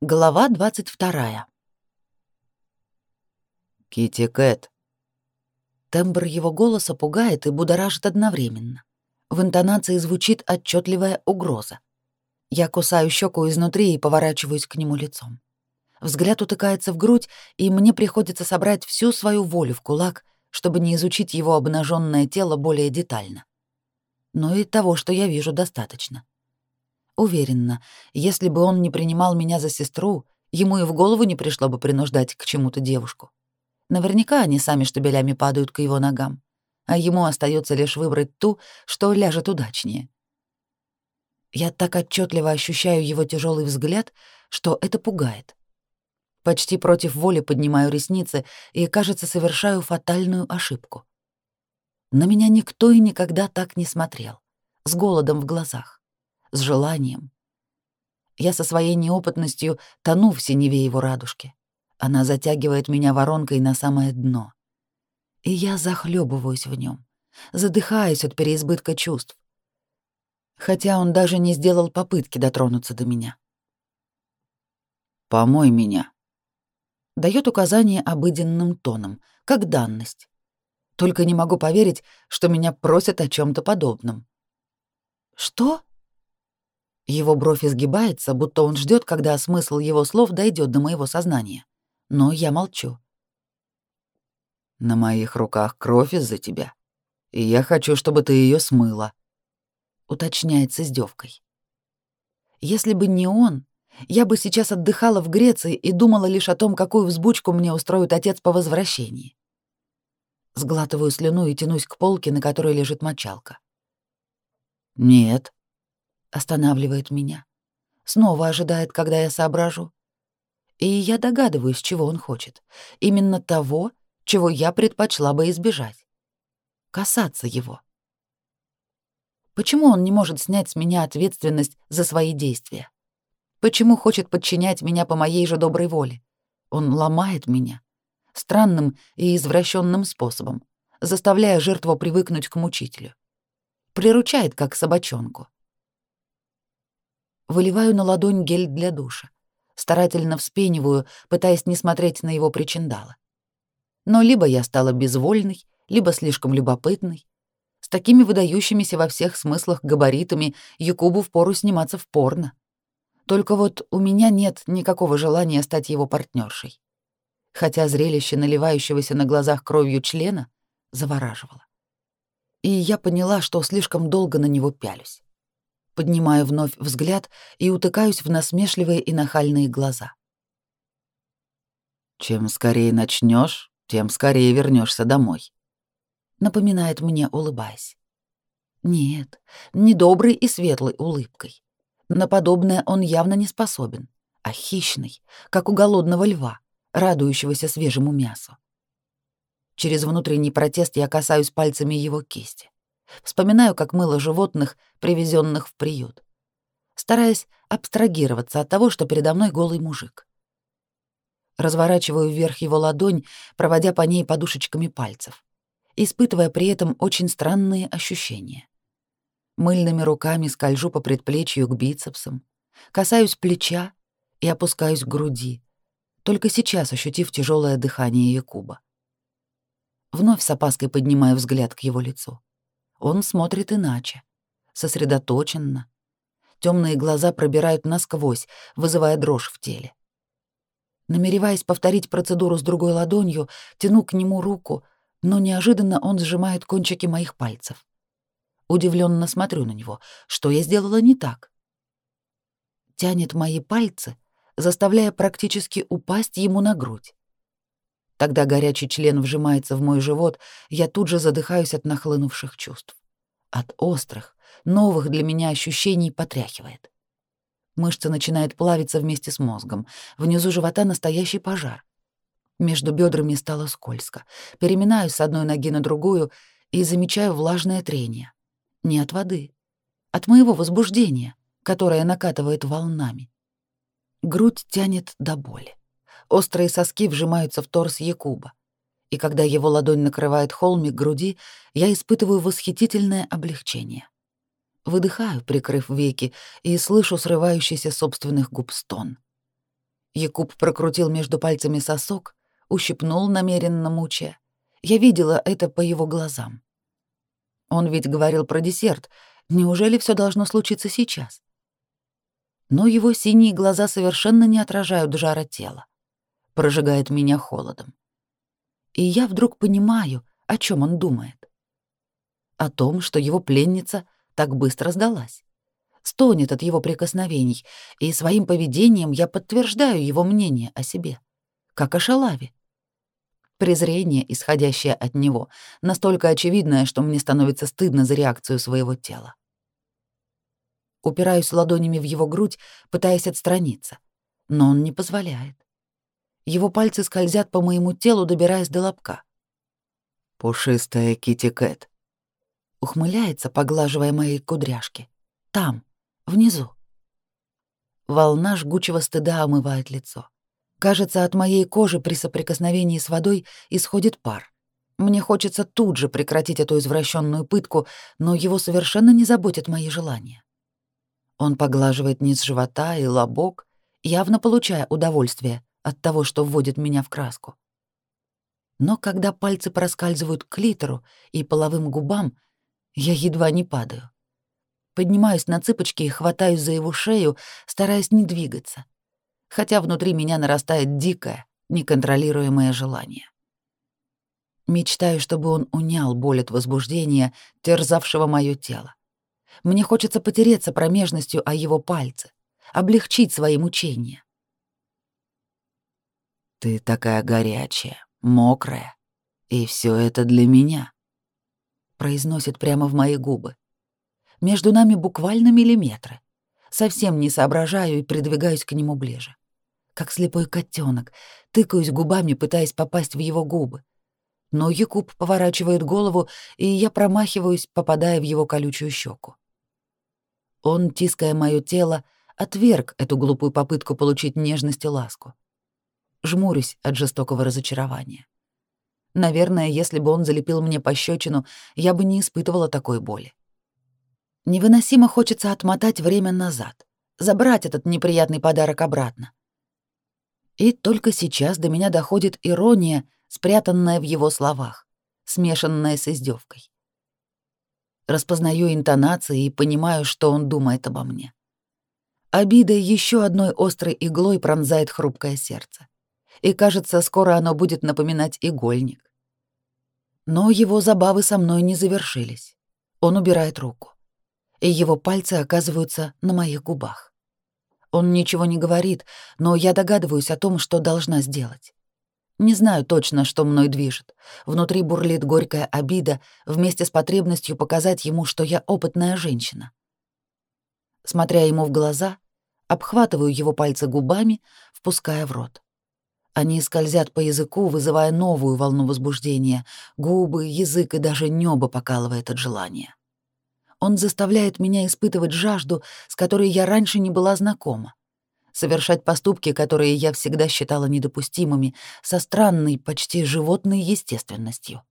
Глава 22. Кити Кэт. Тембр его голоса пугает и будоражит одновременно. В интонации звучит отчетливая угроза. Я кусаю щеку изнутри и поворачиваюсь к нему лицом. Взгляд утыкается в грудь, и мне приходится собрать всю свою волю в кулак, чтобы не изучить его обнаженное тело более детально. Но и того, что я вижу, достаточно. — Уверенно, если бы он не принимал меня за сестру, ему и в голову не пришло бы принуждать к чему-то девушку. Наверняка они сами штабелями падают к его ногам, а ему остается лишь выбрать ту, что ляжет удачнее. Я так отчетливо ощущаю его тяжелый взгляд, что это пугает. Почти против воли поднимаю ресницы и, кажется, совершаю фатальную ошибку. На меня никто и никогда так не смотрел, с голодом в глазах с желанием. Я со своей неопытностью тону в синеве его радужки. Она затягивает меня воронкой на самое дно. И я захлебываюсь в нем, задыхаюсь от переизбытка чувств. Хотя он даже не сделал попытки дотронуться до меня. «Помой меня», — дает указание обыденным тоном, как данность. Только не могу поверить, что меня просят о чем то подобном. «Что?» Его бровь изгибается, будто он ждет, когда смысл его слов дойдет до моего сознания. Но я молчу. На моих руках кровь из-за тебя. И я хочу, чтобы ты ее смыла. Уточняется с девкой. Если бы не он, я бы сейчас отдыхала в Греции и думала лишь о том, какую взбучку мне устроит отец по возвращении. Сглатываю слюну и тянусь к полке, на которой лежит мочалка. Нет, останавливает меня. Снова ожидает, когда я соображу. И я догадываюсь, чего он хочет. Именно того, чего я предпочла бы избежать. Касаться его. Почему он не может снять с меня ответственность за свои действия? Почему хочет подчинять меня по моей же доброй воле? Он ломает меня. Странным и извращенным способом, заставляя жертву привыкнуть к мучителю. Приручает, как собачонку. Выливаю на ладонь гель для душа. Старательно вспениваю, пытаясь не смотреть на его причиндала. Но либо я стала безвольной, либо слишком любопытной. С такими выдающимися во всех смыслах габаритами Якубу впору сниматься в порно. Только вот у меня нет никакого желания стать его партнершей. Хотя зрелище наливающегося на глазах кровью члена завораживало. И я поняла, что слишком долго на него пялюсь. Поднимаю вновь взгляд и утыкаюсь в насмешливые и нахальные глаза. Чем скорее начнешь, тем скорее вернешься домой. Напоминает мне, улыбаясь. Нет, недоброй и светлой улыбкой. На подобное он явно не способен, а хищный, как у голодного льва, радующегося свежему мясу. Через внутренний протест я касаюсь пальцами его кисти. Вспоминаю, как мыло животных, привезенных в приют. Стараясь абстрагироваться от того, что передо мной голый мужик. Разворачиваю вверх его ладонь, проводя по ней подушечками пальцев, испытывая при этом очень странные ощущения. Мыльными руками скольжу по предплечью к бицепсам, касаюсь плеча и опускаюсь к груди, только сейчас ощутив тяжелое дыхание Якуба. Вновь с опаской поднимаю взгляд к его лицу. Он смотрит иначе, сосредоточенно. Темные глаза пробирают насквозь, вызывая дрожь в теле. Намереваясь повторить процедуру с другой ладонью, тяну к нему руку, но неожиданно он сжимает кончики моих пальцев. Удивленно смотрю на него, что я сделала не так. Тянет мои пальцы, заставляя практически упасть ему на грудь тогда горячий член вжимается в мой живот, я тут же задыхаюсь от нахлынувших чувств. От острых, новых для меня ощущений потряхивает. Мышца начинает плавиться вместе с мозгом. Внизу живота настоящий пожар. Между бедрами стало скользко. Переминаюсь с одной ноги на другую и замечаю влажное трение. Не от воды, от моего возбуждения, которое накатывает волнами. Грудь тянет до боли. Острые соски вжимаются в торс Якуба. И когда его ладонь накрывает холмик груди, я испытываю восхитительное облегчение. Выдыхаю, прикрыв веки, и слышу срывающийся собственных губ стон. Якуб прокрутил между пальцами сосок, ущипнул намеренно мучая. Я видела это по его глазам. Он ведь говорил про десерт. Неужели все должно случиться сейчас? Но его синие глаза совершенно не отражают жара тела прожигает меня холодом. И я вдруг понимаю, о чем он думает. О том, что его пленница так быстро сдалась. Стонет от его прикосновений, и своим поведением я подтверждаю его мнение о себе, как о шалаве. Презрение, исходящее от него, настолько очевидное, что мне становится стыдно за реакцию своего тела. Упираюсь ладонями в его грудь, пытаясь отстраниться, но он не позволяет. Его пальцы скользят по моему телу, добираясь до лобка. Пушистая Кити Кэт. Ухмыляется, поглаживая мои кудряшки. Там, внизу. Волна жгучего стыда омывает лицо. Кажется, от моей кожи при соприкосновении с водой исходит пар. Мне хочется тут же прекратить эту извращенную пытку, но его совершенно не заботят мои желания. Он поглаживает низ живота и лобок, явно получая удовольствие, от того, что вводит меня в краску. Но когда пальцы проскальзывают к литеру и половым губам, я едва не падаю. Поднимаюсь на цыпочки и хватаюсь за его шею, стараясь не двигаться, хотя внутри меня нарастает дикое, неконтролируемое желание. Мечтаю, чтобы он унял боль от возбуждения, терзавшего мое тело. Мне хочется потереться промежностью о его пальцы, облегчить свои мучения. Ты такая горячая, мокрая. И все это для меня. Произносит прямо в мои губы. Между нами буквально миллиметры. Совсем не соображаю и придвигаюсь к нему ближе. Как слепой котенок, тыкаюсь губами, пытаясь попасть в его губы. Но Якуб поворачивает голову, и я промахиваюсь, попадая в его колючую щеку. Он, тиская мое тело, отверг эту глупую попытку получить нежность и ласку жмурюсь от жестокого разочарования. Наверное, если бы он залепил мне пощечину, я бы не испытывала такой боли. Невыносимо хочется отмотать время назад, забрать этот неприятный подарок обратно. И только сейчас до меня доходит ирония, спрятанная в его словах, смешанная с издевкой. Распознаю интонации и понимаю, что он думает обо мне. Обида еще одной острой иглой пронзает хрупкое сердце и, кажется, скоро оно будет напоминать игольник. Но его забавы со мной не завершились. Он убирает руку, и его пальцы оказываются на моих губах. Он ничего не говорит, но я догадываюсь о том, что должна сделать. Не знаю точно, что мной движет. Внутри бурлит горькая обида вместе с потребностью показать ему, что я опытная женщина. Смотря ему в глаза, обхватываю его пальцы губами, впуская в рот. Они скользят по языку, вызывая новую волну возбуждения. Губы, язык и даже небо покалывает от желания. Он заставляет меня испытывать жажду, с которой я раньше не была знакома. Совершать поступки, которые я всегда считала недопустимыми, со странной, почти животной естественностью.